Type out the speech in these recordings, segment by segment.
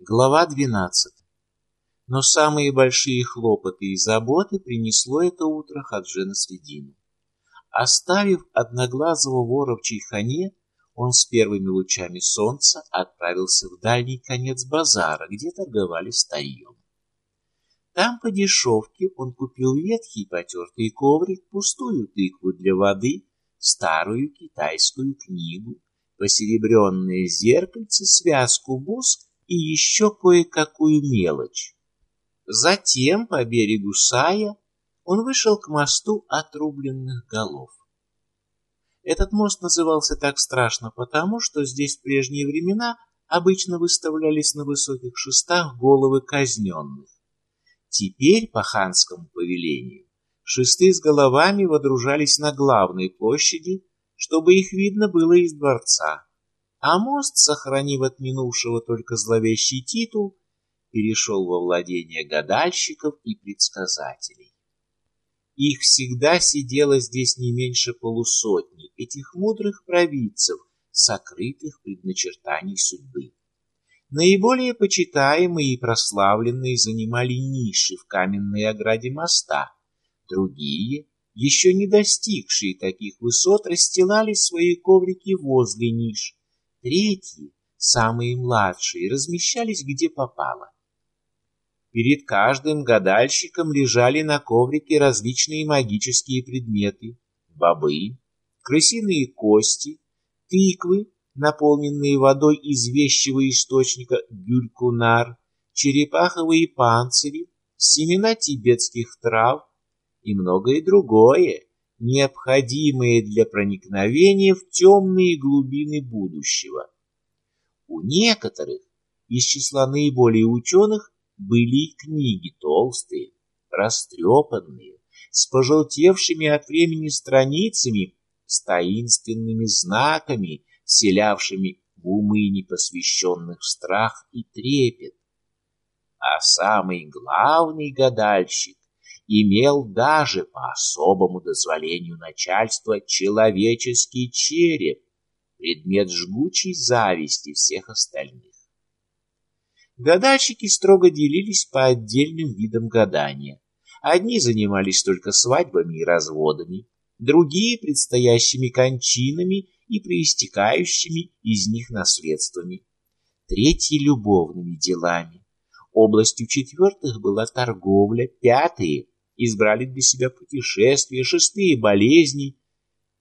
Глава 12. Но самые большие хлопоты и заботы принесло это утро Хаджена Средину. Оставив одноглазого вора в чайхане, он с первыми лучами солнца отправился в дальний конец базара, где торговали старьем. Там по дешевке он купил ветхий потертый коврик, пустую тыкву для воды, старую китайскую книгу, посеребренное зеркальце, связку бус и еще кое-какую мелочь. Затем по берегу Сая он вышел к мосту отрубленных голов. Этот мост назывался так страшно потому, что здесь в прежние времена обычно выставлялись на высоких шестах головы казненных. Теперь, по ханскому повелению, шесты с головами водружались на главной площади, чтобы их видно было из дворца а мост, сохранив от минувшего только зловещий титул, перешел во владение гадальщиков и предсказателей. Их всегда сидело здесь не меньше полусотни, этих мудрых провидцев, сокрытых предначертаний судьбы. Наиболее почитаемые и прославленные занимали ниши в каменной ограде моста, другие, еще не достигшие таких высот, расстилали свои коврики возле ниш, Третьи, самые младшие, размещались где попало. Перед каждым гадальщиком лежали на коврике различные магические предметы. Бобы, крысиные кости, тыквы, наполненные водой из вещего источника гюлькунар, черепаховые панцири, семена тибетских трав и многое другое, необходимые для проникновения в темные глубины будущего. У некоторых из числа наиболее ученых были книги толстые, растрепанные, с пожелтевшими от времени страницами, с таинственными знаками, вселявшими в умы непосвященных страх и трепет. А самый главный гадальщик имел даже по особому дозволению начальства человеческий череп, предмет жгучей зависти всех остальных. Гадальщики строго делились по отдельным видам гадания. Одни занимались только свадьбами и разводами, другие — предстоящими кончинами и проистекающими из них наследствами, третьи — любовными делами. Областью четвертых была торговля, пятые избрали для себя путешествия, шестые болезни,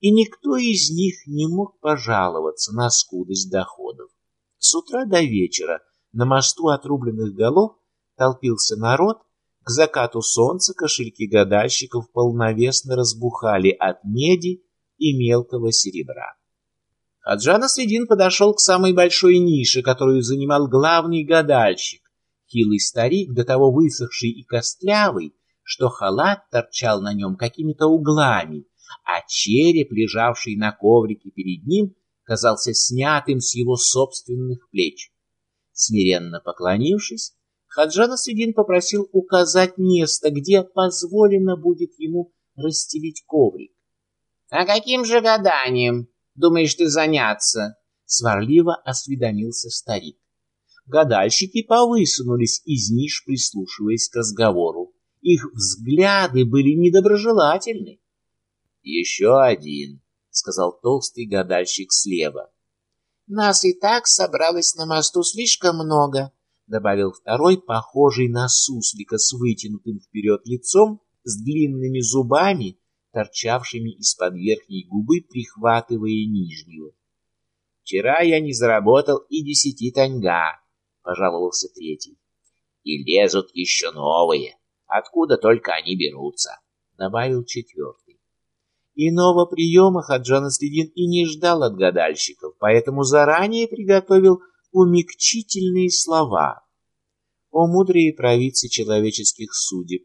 и никто из них не мог пожаловаться на скудость доходов. С утра до вечера на мосту отрубленных голов толпился народ, к закату солнца кошельки гадальщиков полновесно разбухали от меди и мелкого серебра. Хаджана Средин подошел к самой большой нише, которую занимал главный гадальщик, хилый старик, до того высохший и костлявый, что халат торчал на нем какими-то углами, а череп, лежавший на коврике перед ним, казался снятым с его собственных плеч. Смиренно поклонившись, Хаджан Асвидин попросил указать место, где позволено будет ему расстелить коврик. — А каким же гаданием думаешь ты заняться? — сварливо осведомился старик. Гадальщики повысунулись из ниш, прислушиваясь к разговору. Их взгляды были недоброжелательны. «Еще один», — сказал толстый гадальщик слева. «Нас и так собралось на мосту слишком много», — добавил второй, похожий на суслика с вытянутым вперед лицом, с длинными зубами, торчавшими из-под верхней губы, прихватывая нижнюю. «Вчера я не заработал и десяти таньга», — пожаловался третий. «И лезут еще новые» откуда только они берутся, — добавил четвертый. Иного приема Хаджан Следин и не ждал от гадальщиков, поэтому заранее приготовил умягчительные слова. О мудрые провидцы человеческих судеб!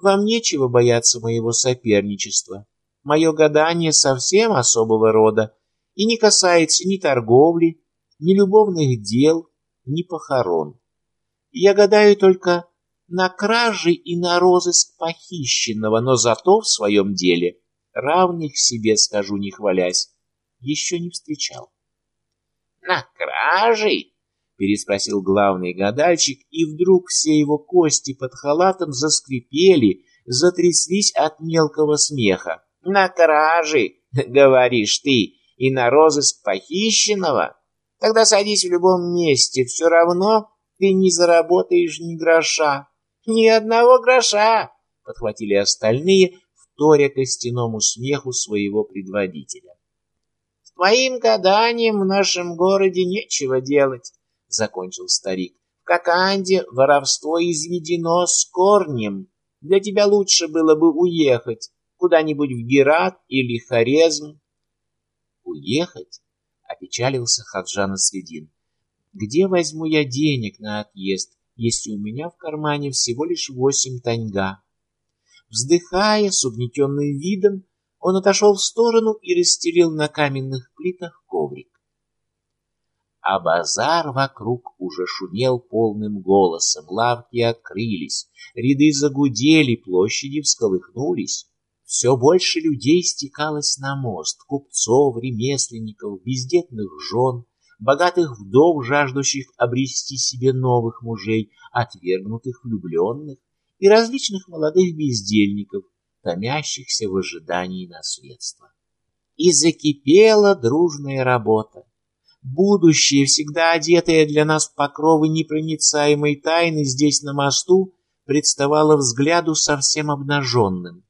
Вам нечего бояться моего соперничества. Мое гадание совсем особого рода и не касается ни торговли, ни любовных дел, ни похорон. Я гадаю только на кражи и на розыск похищенного, но зато в своем деле равных себе, скажу не хвалясь, еще не встречал. — На кражи? — переспросил главный гадальщик, и вдруг все его кости под халатом заскрипели, затряслись от мелкого смеха. «На кражи, говоришь ты, и на розыск похищенного? Тогда садись в любом месте, все равно ты не заработаешь ни гроша». «Ни одного гроша!» — подхватили остальные, вторя костяному смеху своего предводителя. «С твоим гаданием в нашем городе нечего делать закончил старик. В Коканде воровство изведено с корнем. Для тебя лучше было бы уехать куда-нибудь в Герат или Хорезм. Уехать? Опечалился Хаджан Средин. Где возьму я денег на отъезд, если у меня в кармане всего лишь восемь таньга? Вздыхая с угнетенным видом, он отошел в сторону и расстелил на каменных плитах коврик а базар вокруг уже шумел полным голосом, лавки открылись, ряды загудели, площади всколыхнулись. Все больше людей стекалось на мост, купцов, ремесленников, бездетных жен, богатых вдов, жаждущих обрести себе новых мужей, отвергнутых влюбленных и различных молодых бездельников, томящихся в ожидании наследства. И закипела дружная работа. Будущее, всегда одетое для нас в покровы непроницаемой тайны здесь на мосту, представало взгляду совсем обнаженным.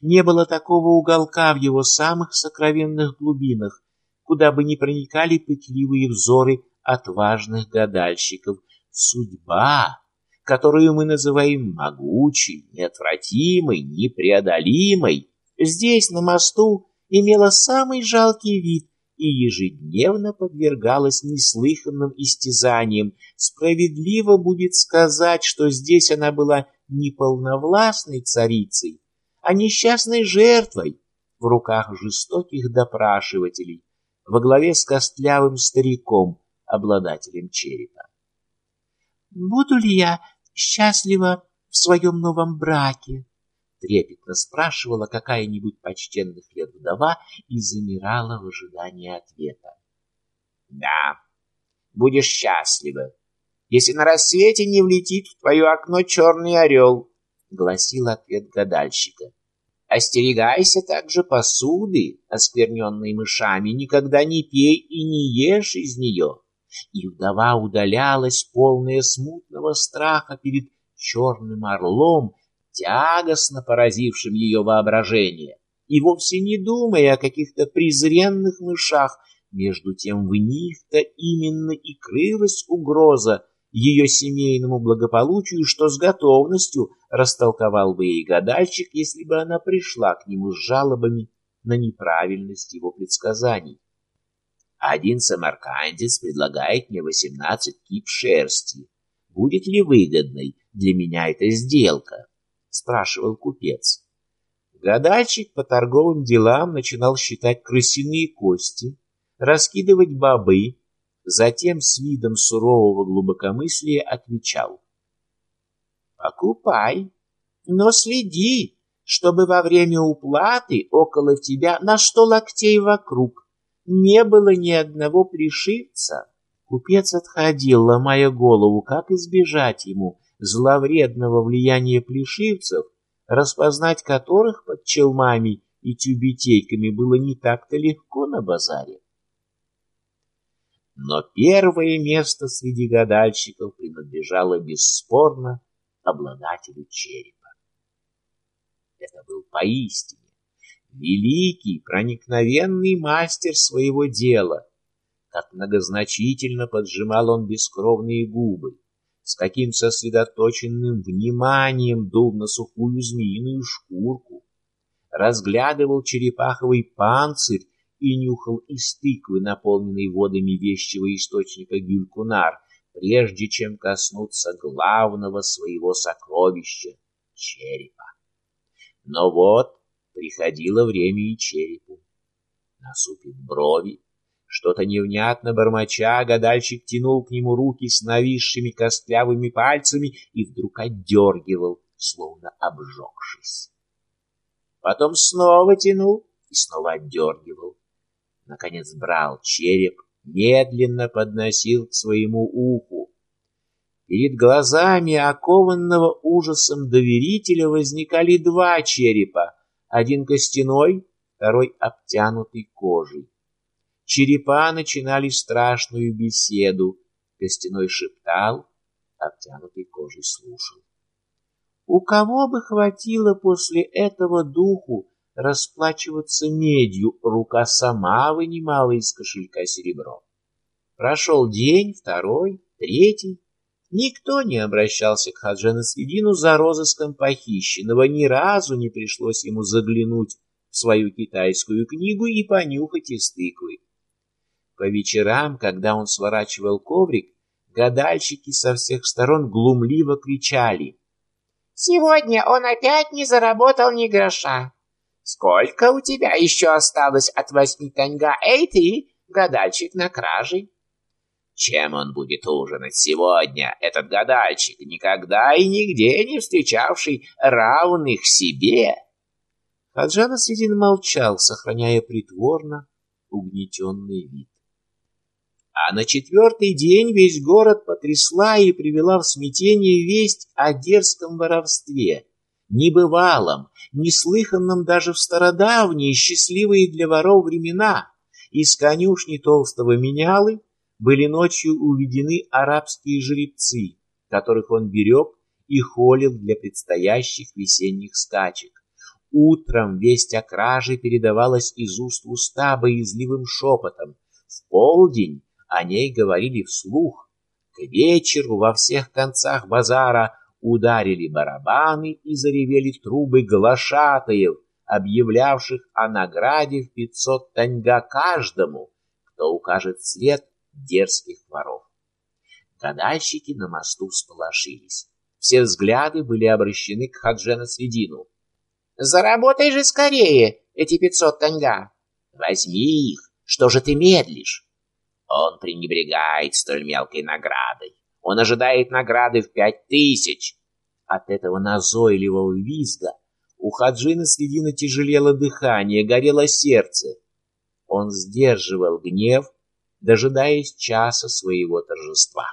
Не было такого уголка в его самых сокровенных глубинах, куда бы не проникали пытливые взоры отважных гадальщиков. Судьба, которую мы называем могучей, неотвратимой, непреодолимой, здесь, на мосту, имела самый жалкий вид, и ежедневно подвергалась неслыханным истязаниям. Справедливо будет сказать, что здесь она была не полновластной царицей, а несчастной жертвой в руках жестоких допрашивателей во главе с костлявым стариком, обладателем черепа. «Буду ли я счастлива в своем новом браке?» трепетно спрашивала какая-нибудь почтенных лет вдова и замирала в ожидании ответа. «Да, будешь счастлива, если на рассвете не влетит в твое окно черный орел», — гласил ответ гадальщика. «Остерегайся также посуды, оскверненной мышами, никогда не пей и не ешь из нее». И вдова удалялась, полная смутного страха перед черным орлом, тягостно поразившим ее воображение, и вовсе не думая о каких-то презренных мышах, между тем в них-то именно и крылась угроза ее семейному благополучию, что с готовностью растолковал бы ей гадальщик, если бы она пришла к нему с жалобами на неправильность его предсказаний. Один самаркандец предлагает мне восемнадцать кип шерсти. Будет ли выгодной для меня эта сделка? спрашивал купец. Гадальщик по торговым делам начинал считать крысиные кости, раскидывать бобы, затем с видом сурового глубокомыслия отвечал. «Покупай, но следи, чтобы во время уплаты около тебя на сто локтей вокруг не было ни одного пришивца». Купец отходил, ломая голову, как избежать ему, зловредного влияния плешивцев, распознать которых под челмами и тюбетейками было не так-то легко на базаре. Но первое место среди гадальщиков принадлежало бесспорно обладателю черепа. Это был поистине великий, проникновенный мастер своего дела. Как многозначительно поджимал он бескровные губы, с каким сосредоточенным вниманием дул на сухую змеиную шкурку, разглядывал черепаховый панцирь и нюхал из тыквы, наполненной водами вещего источника Гюлькунар, прежде чем коснуться главного своего сокровища — черепа. Но вот приходило время и черепу. Насупив брови, что-то невнятно бормоча, гадальщик тянул к нему руки с нависшими костлявыми пальцами и вдруг отдергивал, словно обжегшись. Потом снова тянул и снова отдергивал. Наконец брал череп медленно подносил к своему уху. Перед глазами окованного ужасом доверителя возникали два черепа, один костяной, второй обтянутый кожей. Черепа начинали страшную беседу, костяной шептал, обтянутый кожей слушал. У кого бы хватило после этого духу расплачиваться медью, рука сама вынимала из кошелька серебро. Прошел день, второй, третий. Никто не обращался к Хаджана Свидину за розыском похищенного, ни разу не пришлось ему заглянуть в свою китайскую книгу и понюхать из тыквы. По вечерам, когда он сворачивал коврик, гадальщики со всех сторон глумливо кричали. «Сегодня он опять не заработал ни гроша. Сколько у тебя еще осталось от восьми таньга? Эй ты, гадальщик на краже!» Чем он будет ужинать сегодня, этот гадальщик, никогда и нигде не встречавший равных себе? Хаджан Асвидин молчал, сохраняя притворно угнетенный вид. А на четвертый день весь город потрясла и привела в смятение весть о дерзком воровстве, небывалом, неслыханном даже в стародавние счастливые для воров времена. Из конюшни толстого менялы были ночью уведены арабские жеребцы, которых он берег и холил для предстоящих весенних скачек. Утром весть о краже передавалась из уст в уста боязливым шепотом. В полдень о ней говорили вслух. К вечеру во всех концах базара ударили барабаны и заревели трубы глашатаев, объявлявших о награде в пятьсот таньга каждому, кто укажет след дерзких воров. Гадальщики на мосту сполошились. Все взгляды были обращены к Хаджена Средину. «Заработай же скорее эти пятьсот таньга!» «Возьми их! Что же ты медлишь?» Он пренебрегает столь мелкой наградой. Он ожидает награды в пять тысяч. От этого назойливого визга у Хаджина Средина тяжелело дыхание, горело сердце. Он сдерживал гнев, дожидаясь часа своего торжества.